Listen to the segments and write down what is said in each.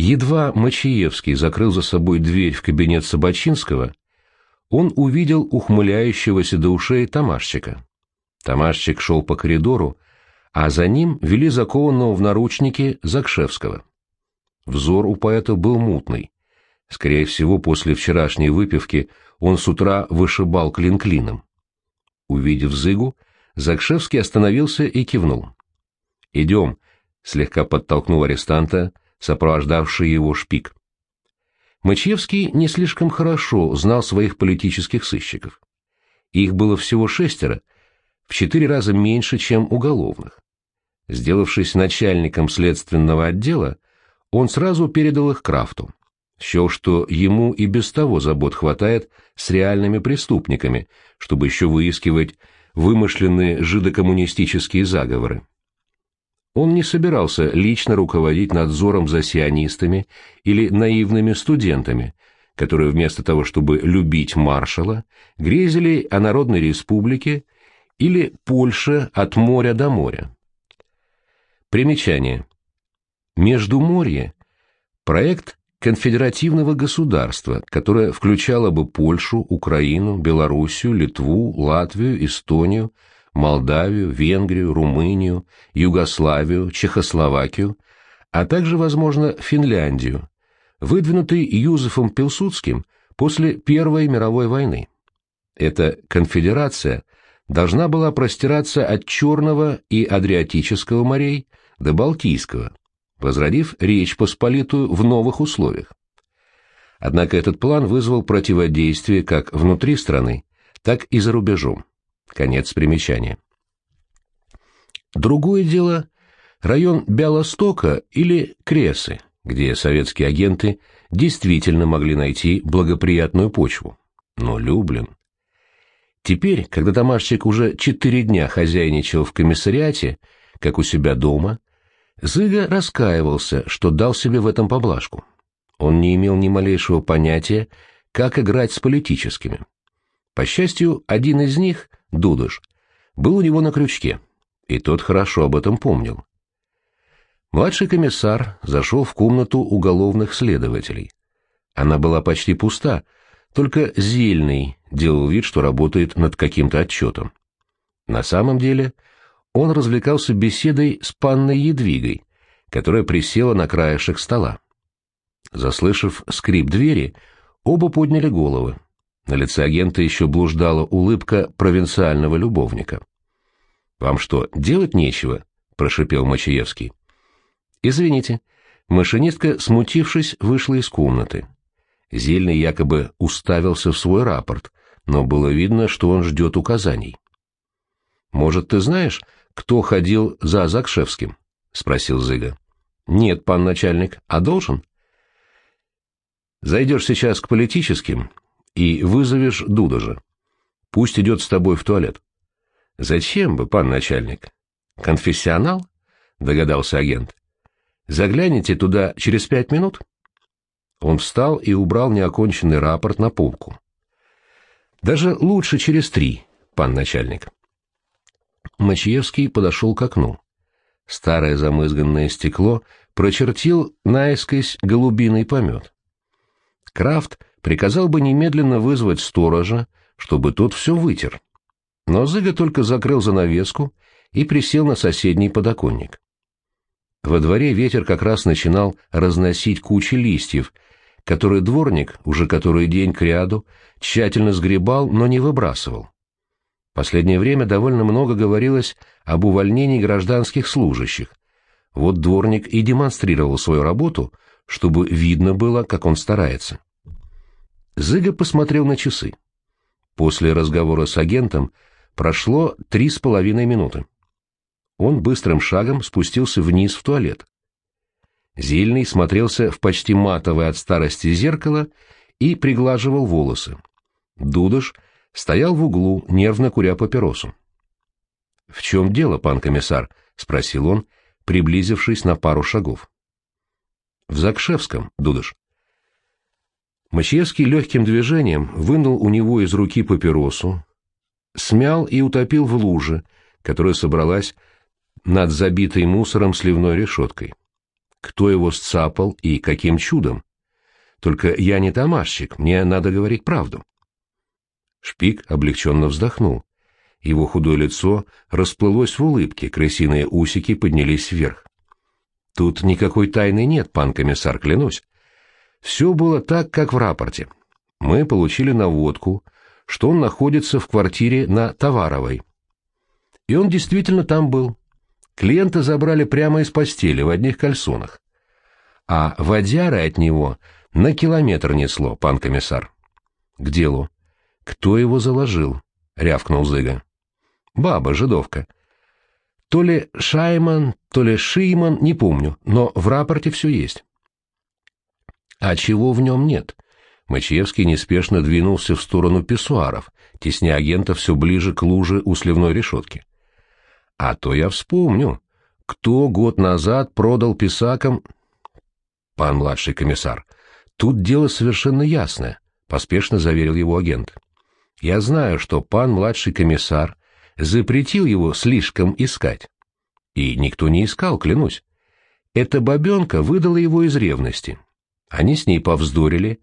Едва Мачиевский закрыл за собой дверь в кабинет Собачинского, он увидел ухмыляющегося до ушей Тамашчика. Тамашчик шел по коридору, а за ним вели закованного в наручники Закшевского. Взор у поэта был мутный. Скорее всего, после вчерашней выпивки он с утра вышибал клин клином. Увидев Зыгу, Закшевский остановился и кивнул. «Идем», — слегка подтолкнул арестанта, сопровождавший его шпик. Мачевский не слишком хорошо знал своих политических сыщиков. Их было всего шестеро, в четыре раза меньше, чем уголовных. Сделавшись начальником следственного отдела, он сразу передал их Крафту. Счел, что ему и без того забот хватает с реальными преступниками, чтобы еще выискивать вымышленные жидокоммунистические заговоры. Он не собирался лично руководить надзором за сионистами или наивными студентами, которые вместо того, чтобы любить маршала, грезили о Народной Республике или Польше от моря до моря. Примечание. Междуморье – проект конфедеративного государства, которое включало бы Польшу, Украину, Белоруссию, Литву, Латвию, Эстонию, Молдавию, Венгрию, Румынию, Югославию, Чехословакию, а также, возможно, Финляндию, выдвинутый Юзефом Пилсудским после Первой мировой войны. Эта конфедерация должна была простираться от Черного и Адриатического морей до Балтийского, возродив Речь Посполитую в новых условиях. Однако этот план вызвал противодействие как внутри страны, так и за рубежом. Конец примечания. Другое дело – район Бялостока или Кресы, где советские агенты действительно могли найти благоприятную почву. Но Люблин... Теперь, когда Тамашчик уже четыре дня хозяйничал в комиссариате, как у себя дома, Зыга раскаивался, что дал себе в этом поблажку. Он не имел ни малейшего понятия, как играть с политическими. По счастью, один из них, Дудыш, был у него на крючке, и тот хорошо об этом помнил. Младший комиссар зашел в комнату уголовных следователей. Она была почти пуста, только Зельный делал вид, что работает над каким-то отчетом. На самом деле он развлекался беседой с панной Едвигой, которая присела на краешек стола. Заслышав скрип двери, оба подняли головы. На лице агента еще блуждала улыбка провинциального любовника. «Вам что, делать нечего?» — прошипел Мачаевский. «Извините». Машинистка, смутившись, вышла из комнаты. Зельный якобы уставился в свой рапорт, но было видно, что он ждет указаний. «Может, ты знаешь, кто ходил за Закшевским?» — спросил Зыга. «Нет, пан начальник, а должен?» «Зайдешь сейчас к политическим и вызовешь Дудожа. Пусть идет с тобой в туалет. — Зачем бы, пан начальник? — Конфессионал? — догадался агент. — Загляните туда через пять минут? Он встал и убрал неоконченный рапорт на полку. — Даже лучше через три, пан начальник. Мачиевский подошел к окну. Старое замызганное стекло прочертил наискось голубиный помет. Крафт приказал бы немедленно вызвать сторожа, чтобы тот все вытер. Но Зыга только закрыл занавеску и присел на соседний подоконник. Во дворе ветер как раз начинал разносить кучи листьев, которые дворник, уже который день кряду, тщательно сгребал, но не выбрасывал. Последнее время довольно много говорилось об увольнении гражданских служащих. Вот дворник и демонстрировал свою работу, чтобы видно было, как он старается. Зыга посмотрел на часы. После разговора с агентом прошло три с половиной минуты. Он быстрым шагом спустился вниз в туалет. Зельный смотрелся в почти матовое от старости зеркало и приглаживал волосы. Дудош стоял в углу, нервно куря папиросу. — В чем дело, пан комиссар? — спросил он, приблизившись на пару шагов. — В Закшевском, Дудош. Мачьевский легким движением вынул у него из руки папиросу, смял и утопил в луже, которая собралась над забитой мусором сливной решеткой. кто его сцапал и каким чудом. Только я не тамашчик, мне надо говорить правду. Шпик облегченно вздохнул. Его худое лицо расплылось в улыбке, крысиные усики поднялись вверх. Тут никакой тайны нет, пан комиссар, клянусь. Все было так, как в рапорте. Мы получили наводку, что он находится в квартире на Товаровой. И он действительно там был. Клиента забрали прямо из постели в одних кальсонах. А водяры от него на километр несло, пан комиссар. К делу. Кто его заложил? рявкнул Зыга. Баба, жидовка. То ли Шайман, то ли Шийман, не помню, но в рапорте все есть. А чего в нем нет? Мачиевский неспешно двинулся в сторону писсуаров, тесня агента все ближе к луже у сливной решетки. А то я вспомню, кто год назад продал писакам... Пан младший комиссар, тут дело совершенно ясное, поспешно заверил его агент. Я знаю, что пан младший комиссар запретил его слишком искать. И никто не искал, клянусь. Эта бабенка выдала его из ревности. Они с ней повздорили,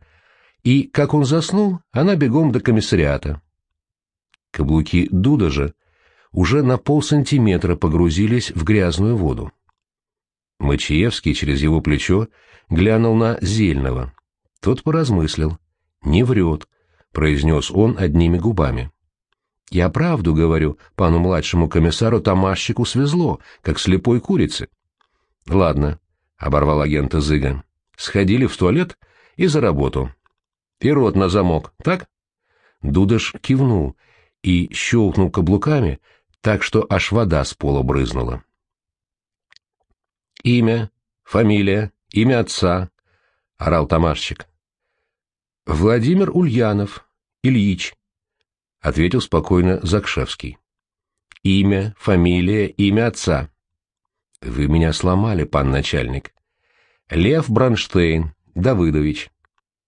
и, как он заснул, она бегом до комиссариата. Каблуки Дуда же уже на полсантиметра погрузились в грязную воду. Мачиевский через его плечо глянул на Зельного. Тот поразмыслил. «Не врет», — произнес он одними губами. «Я правду говорю, пану младшему комиссару Тамашчику свезло, как слепой курице». «Ладно», — оборвал агента Зыга. «Сходили в туалет и за работу. И рот на замок, так?» Дудаш кивнул и щелкнул каблуками, так что аж вода с пола брызнула. «Имя, фамилия, имя отца», — орал Тамашчик. «Владимир Ульянов, Ильич», — ответил спокойно Закшевский. «Имя, фамилия, имя отца». «Вы меня сломали, пан начальник». «Лев Бронштейн, Давыдович».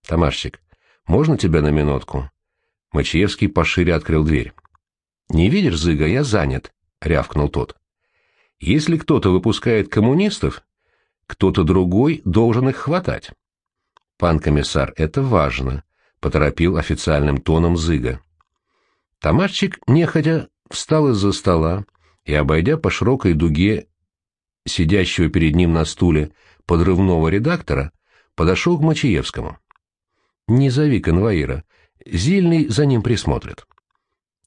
«Тамашчик, можно тебя на минутку?» Мачиевский пошире открыл дверь. «Не видишь, Зыга, я занят», — рявкнул тот. «Если кто-то выпускает коммунистов, кто-то другой должен их хватать». «Пан комиссар, это важно», — поторопил официальным тоном Зыга. Тамашчик нехотя встал из-за стола и, обойдя по широкой дуге сидящего перед ним на стуле подрывного редактора, подошел к Мачиевскому. «Не зови конвоира, Зильный за ним присмотрит».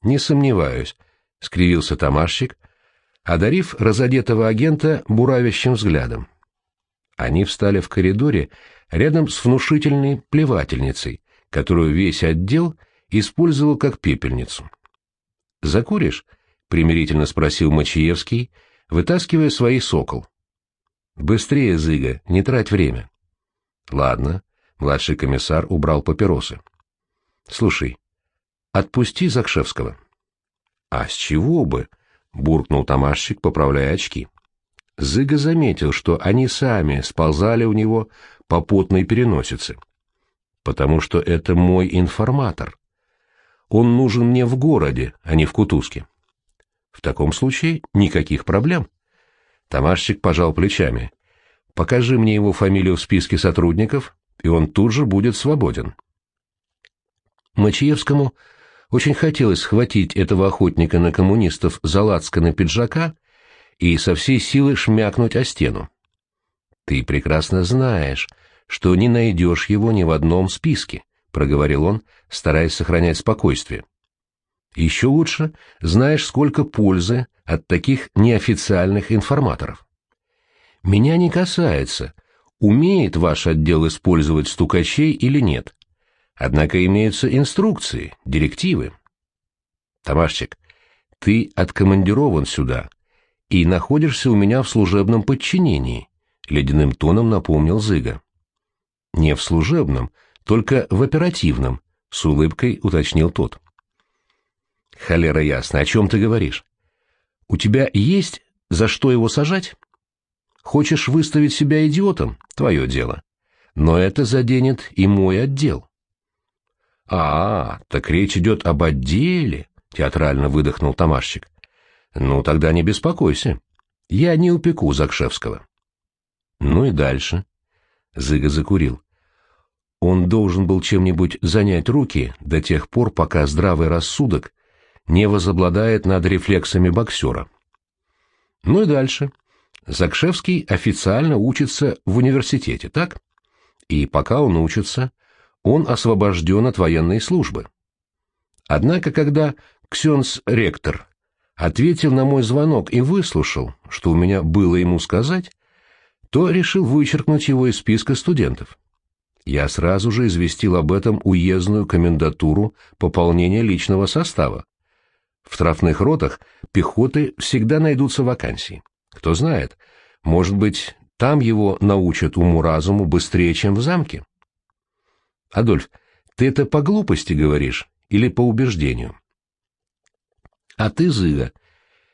«Не сомневаюсь», — скривился Тамашчик, одарив разодетого агента буравящим взглядом. Они встали в коридоре рядом с внушительной плевательницей, которую весь отдел использовал как пепельницу. «Закуришь?» — примирительно спросил Мачиевский, вытаскивая свои сокол. «Быстрее, Зыга, не трать время». «Ладно», — младший комиссар убрал папиросы. «Слушай, Отпусти Закшевского. А с чего бы? буркнул Тамашчик, поправляя очки. Зыга заметил, что они сами сползали у него по потной переносице. Потому что это мой информатор. Он нужен мне в городе, а не в Кутузке. В таком случае никаких проблем. Тамашчик пожал плечами. Покажи мне его фамилию в списке сотрудников, и он тут же будет свободен. Мачиевскому очень хотелось схватить этого охотника на коммунистов за лацканы пиджака и со всей силы шмякнуть о стену. «Ты прекрасно знаешь, что не найдешь его ни в одном списке», — проговорил он, стараясь сохранять спокойствие. «Еще лучше знаешь, сколько пользы от таких неофициальных информаторов. Меня не касается, умеет ваш отдел использовать стукачей или нет. Однако имеются инструкции, директивы. Тамашчик, ты откомандирован сюда и находишься у меня в служебном подчинении, ледяным тоном напомнил Зыга. Не в служебном, только в оперативном, с улыбкой уточнил тот. Холера ясно, о чем ты говоришь? У тебя есть за что его сажать? Хочешь выставить себя идиотом? Твое дело. Но это заденет и мой отдел. «А, так речь идет об отделе», — театрально выдохнул Тамашчик. «Ну, тогда не беспокойся. Я не упеку Закшевского». Ну и дальше. Зыга закурил. Он должен был чем-нибудь занять руки до тех пор, пока здравый рассудок не возобладает над рефлексами боксера. Ну и дальше. Закшевский официально учится в университете, так? И пока он учится, он освобожден от военной службы. Однако, когда Ксенс-ректор ответил на мой звонок и выслушал, что у меня было ему сказать, то решил вычеркнуть его из списка студентов. Я сразу же известил об этом уездную комендатуру пополнения личного состава. В штрафных ротах пехоты всегда найдутся вакансии. Кто знает, может быть, там его научат уму-разуму быстрее, чем в замке. Адольф, ты это по глупости говоришь или по убеждению? А ты, Зыга,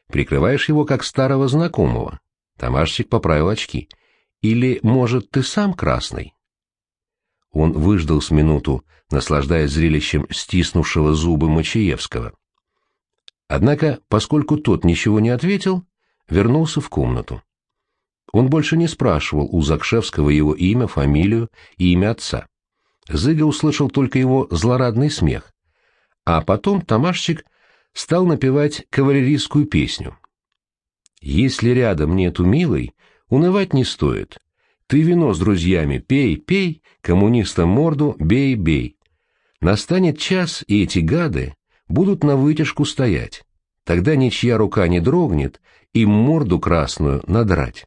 прикрываешь его как старого знакомого. Тамашчик поправил очки. Или, может, ты сам красный? Он выждал с минуту, наслаждаясь зрелищем стиснувшего зубы Мачиевского. Однако, поскольку тот ничего не ответил, вернулся в комнату. Он больше не спрашивал у Закшевского его имя, фамилию и имя отца. Зыга услышал только его злорадный смех. А потом Тамашчик стал напевать кавалерийскую песню. «Если рядом нету милой, унывать не стоит. Ты вино с друзьями пей, пей, коммунистам морду бей, бей. Настанет час, и эти гады будут на вытяжку стоять. Тогда ничья рука не дрогнет, и морду красную надрать.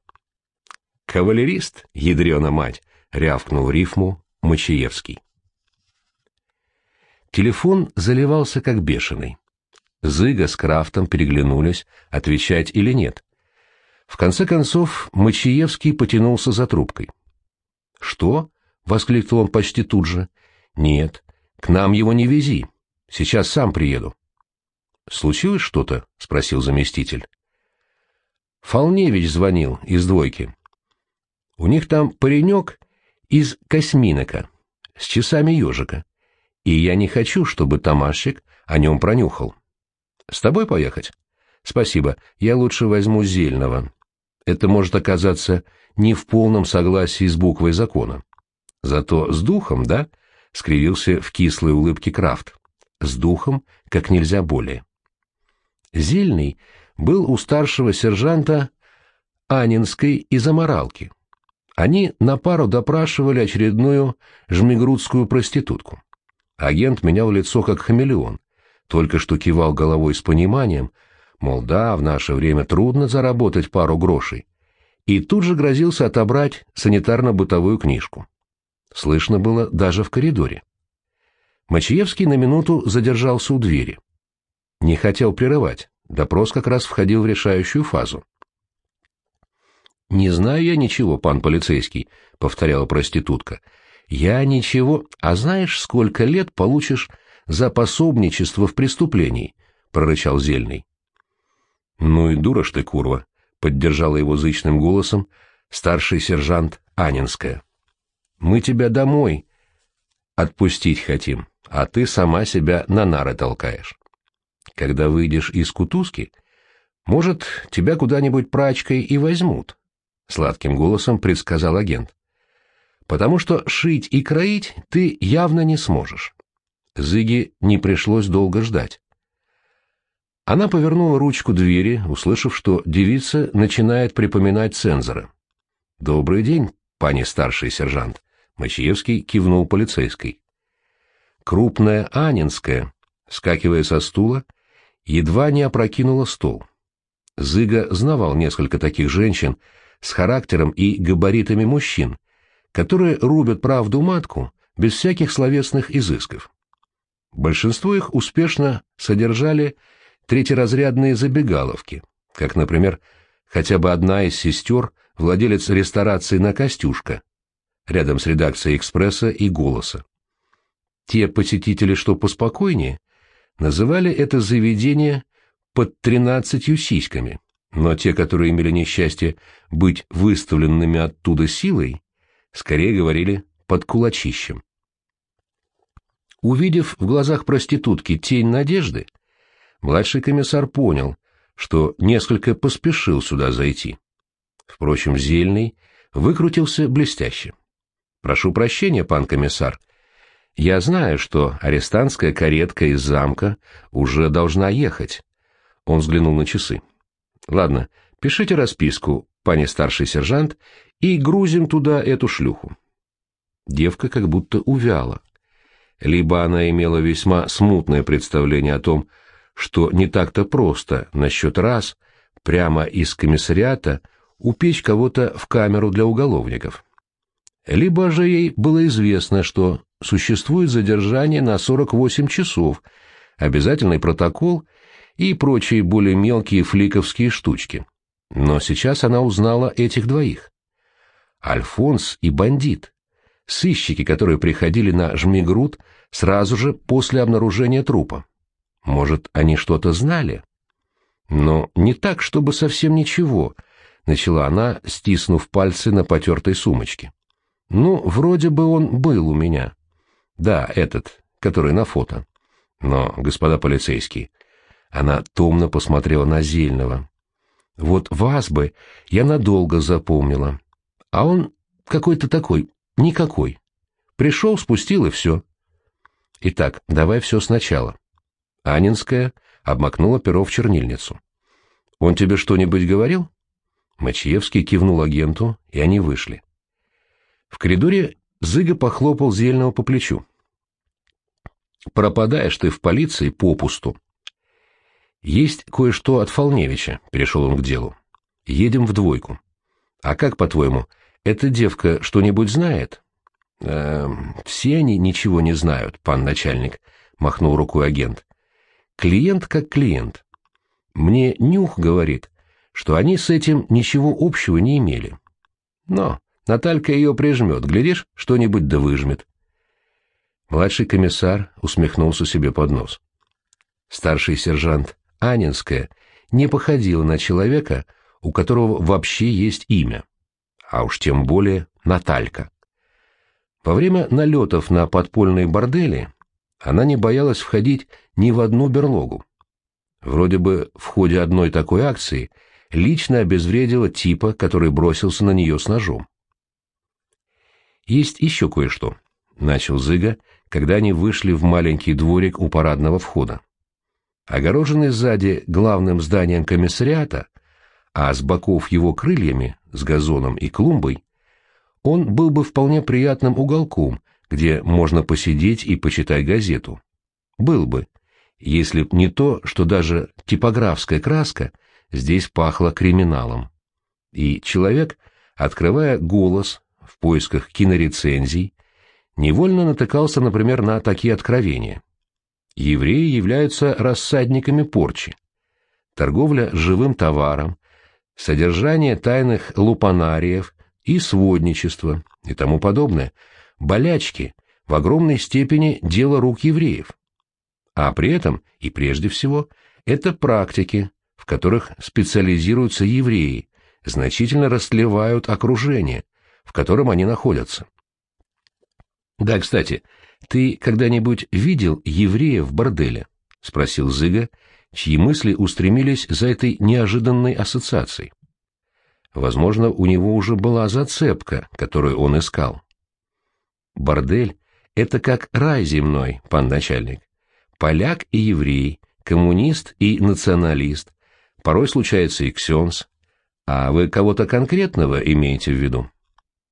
«Кавалерист, ядрена мать!» — рявкнул рифму Мачиевский. Телефон заливался как бешеный. Зыга с Крафтом переглянулись, отвечать или нет. В конце концов, Мачиевский потянулся за трубкой. «Что?» — воскликнул он почти тут же. «Нет, к нам его не вези. Сейчас сам приеду». «Случилось что-то?» — спросил заместитель. Фолневич звонил из двойки. У них там паренек из Косминока, с часами ежика. И я не хочу, чтобы Тамашек о нем пронюхал. С тобой поехать? Спасибо, я лучше возьму Зельного. Это может оказаться не в полном согласии с буквой закона. Зато с духом, да? — скривился в кислой улыбке Крафт. С духом как нельзя более. Зельный был у старшего сержанта Анинской из Аморалки. Они на пару допрашивали очередную жмигрудскую проститутку. Агент менял лицо как хамелеон, только что кивал головой с пониманием, мол, да, в наше время трудно заработать пару грошей, и тут же грозился отобрать санитарно-бытовую книжку. Слышно было даже в коридоре. Мачиевский на минуту задержался у двери. Не хотел прерывать, допрос как раз входил в решающую фазу. «Не знаю я ничего, пан полицейский», — повторяла проститутка. «Я ничего. А знаешь, сколько лет получишь за пособничество в преступлении?» — прорычал Зельный. «Ну и дура ж ты, курва», — поддержала его зычным голосом старший сержант Анинская. «Мы тебя домой отпустить хотим, а ты сама себя на нары толкаешь. Когда выйдешь из кутузки, может, тебя куда-нибудь прачкой и возьмут» сладким голосом предсказал агент. Потому что шить и кроить ты явно не сможешь. Зыге не пришлось долго ждать. Она повернула ручку двери, услышав, что девица начинает припоминать цензора. «Добрый день, пани старший сержант», — Мачиевский кивнул полицейской. Крупная Анинская, скакивая со стула, едва не опрокинула стол. Зыга знавал несколько таких женщин, с характером и габаритами мужчин, которые рубят правду матку без всяких словесных изысков. Большинство их успешно содержали третьеразрядные забегаловки, как, например, хотя бы одна из сестер, владелец ресторации на Костюшка, рядом с редакцией «Экспресса» и «Голоса». Те посетители, что поспокойнее, называли это заведение под тринадцатью сиськами, но те, которые имели несчастье быть выставленными оттуда силой, скорее говорили под кулачищем. Увидев в глазах проститутки тень надежды, младший комиссар понял, что несколько поспешил сюда зайти. Впрочем, Зельный выкрутился блестяще. «Прошу прощения, пан комиссар. Я знаю, что арестантская каретка из замка уже должна ехать». Он взглянул на часы. «Ладно, пишите расписку, пане старший сержант, и грузим туда эту шлюху». Девка как будто увяла. Либо она имела весьма смутное представление о том, что не так-то просто насчет раз прямо из комиссариата упечь кого-то в камеру для уголовников. Либо же ей было известно, что существует задержание на 48 часов, обязательный протокол и прочие более мелкие фликовские штучки. Но сейчас она узнала этих двоих. Альфонс и бандит. Сыщики, которые приходили на Жмигрут сразу же после обнаружения трупа. Может, они что-то знали? Но не так, чтобы совсем ничего, — начала она, стиснув пальцы на потертой сумочке. Ну, вроде бы он был у меня. Да, этот, который на фото. Но, господа полицейские, она томно посмотрела на Зельного. Вот вас бы я надолго запомнила. А он какой-то такой, никакой. Пришел, спустил и все. Итак, давай все сначала. Анинская обмакнула перо в чернильницу. «Он тебе что-нибудь говорил?» Мачиевский кивнул агенту, и они вышли. В коридоре Зыга похлопал Зельного по плечу. «Пропадаешь ты в полиции попусту». «Есть кое-что от Фолневича», — перешел он к делу. «Едем в двойку». «А как, по-твоему, эта девка что-нибудь знает?» «Э, «Все они ничего не знают, пан начальник», — махнул рукой агент. Клиент как клиент. Мне нюх говорит, что они с этим ничего общего не имели. Но Наталька ее прижмет, глядишь, что-нибудь да выжмет. Младший комиссар усмехнулся себе под нос. Старший сержант Анинская не походила на человека, у которого вообще есть имя, а уж тем более Наталька. Во время налетов на подпольные бордели она не боялась входить ни в одну берлогу. Вроде бы в ходе одной такой акции лично обезвредила типа, который бросился на нее с ножом. «Есть еще кое-что», — начал Зыга, когда они вышли в маленький дворик у парадного входа. Огороженный сзади главным зданием комиссариата, а с боков его крыльями, с газоном и клумбой, он был бы вполне приятным уголком, где можно посидеть и почитать газету. Был бы, если б не то, что даже типографская краска здесь пахла криминалом. И человек, открывая голос в поисках кинорецензий, невольно натыкался, например, на такие откровения. Евреи являются рассадниками порчи. Торговля живым товаром, содержание тайных лупанариев и сводничество и тому подобное, болячки, в огромной степени дело рук евреев. А при этом, и прежде всего, это практики, в которых специализируются евреи, значительно растлевают окружение, в котором они находятся. «Да, кстати, ты когда-нибудь видел еврея в борделе?» — спросил Зыга, чьи мысли устремились за этой неожиданной ассоциацией. Возможно, у него уже была зацепка, которую он искал. Бордель — это как рай земной, пан начальник поляк и еврей, коммунист и националист, порой случается и ксенс. А вы кого-то конкретного имеете в виду?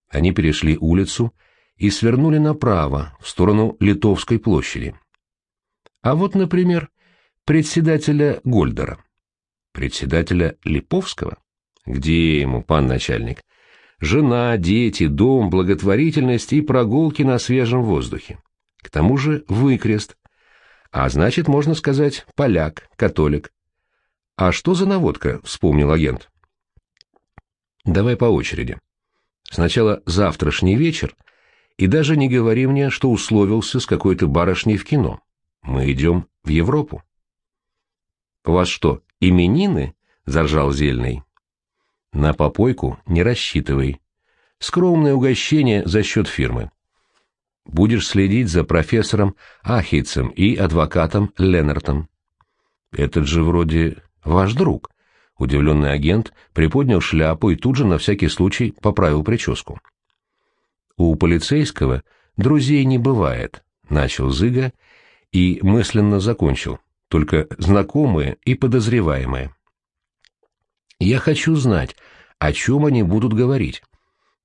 Они перешли улицу и свернули направо, в сторону Литовской площади. А вот, например, председателя Гольдера. Председателя Липовского? Где ему, пан начальник? Жена, дети, дом, благотворительность и прогулки на свежем воздухе. К тому же выкрест, а значит, можно сказать, поляк, католик. А что за наводка, вспомнил агент. Давай по очереди. Сначала завтрашний вечер, и даже не говори мне, что условился с какой-то барышней в кино. Мы идем в Европу. У вас что, именины? Заржал Зельный. На попойку не рассчитывай. Скромное угощение за счет фирмы будешь следить за профессором Ахейцем и адвокатом Леннартом. Этот же вроде ваш друг, Удивленный агент приподнял шляпу и тут же на всякий случай поправил прическу. У полицейского друзей не бывает, начал Зыга и мысленно закончил, только знакомые и подозреваемые. Я хочу знать, о чем они будут говорить.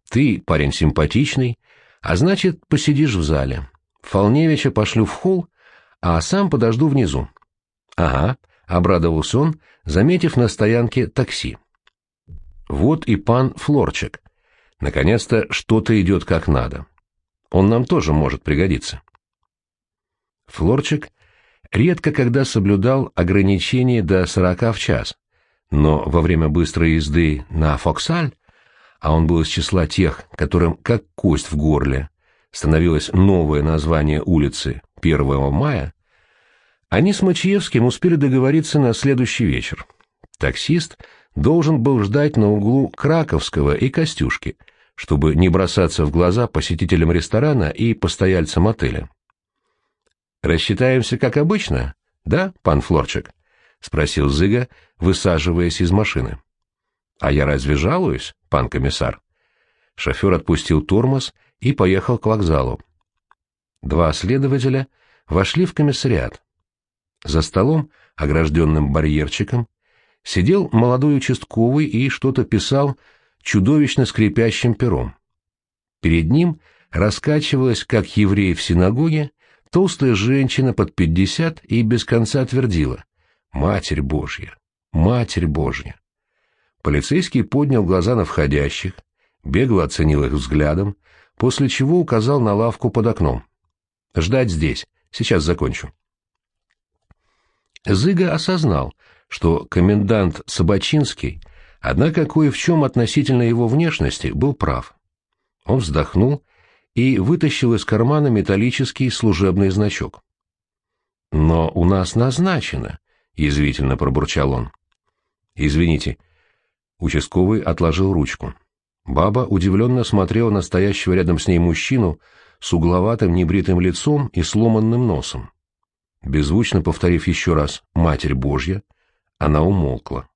Ты парень симпатичный, а значит, посидишь в зале. Фолневича пошлю в холл, а сам подожду внизу. — Ага, — обрадовался он, заметив на стоянке такси. Вот и пан Флорчик. Наконец-то что-то идет как надо. Он нам тоже может пригодиться. Флорчик редко когда соблюдал ограничение до сорока в час, но во время быстрой езды на Фоксаль, а он был из числа тех, которым как кость в горле, становилось новое название улицы 1 мая, они с Мачиевским успели договориться на следующий вечер. Таксист должен был ждать на углу Краковского и Костюшки, чтобы не бросаться в глаза посетителям ресторана и постояльцам отеля. «Рассчитаемся, как обычно, да, пан Флорчик?» — спросил Зыга, высаживаясь из машины. «А я разве жалуюсь, пан комиссар?» Шофер отпустил тормоз и поехал к вокзалу. Два следователя вошли в комиссариат. За столом, огражденным барьерчиком, сидел молодой участковый и что-то писал чудовищно скрипящим пером. Перед ним раскачивалась, как еврей в синагоге, толстая женщина под пятьдесят и без конца твердила «Матерь Божья! Матерь Божья!». Полицейский поднял глаза на входящих, бегло оценил их взглядом, после чего указал на лавку под окном. «Ждать здесь, сейчас закончу». Зыга осознал, что комендант Собачинский, однако кое в чем относительно его внешности, был прав. Он вздохнул и вытащил из кармана металлический служебный значок. «Но у нас назначено», — язвительно пробурчал он. «Извините». Участковый отложил ручку. Баба удивленно смотрела на стоящего рядом с ней мужчину с угловатым небритым лицом и сломанным носом. Беззвучно повторив еще раз «Матерь Божья», она умолкла.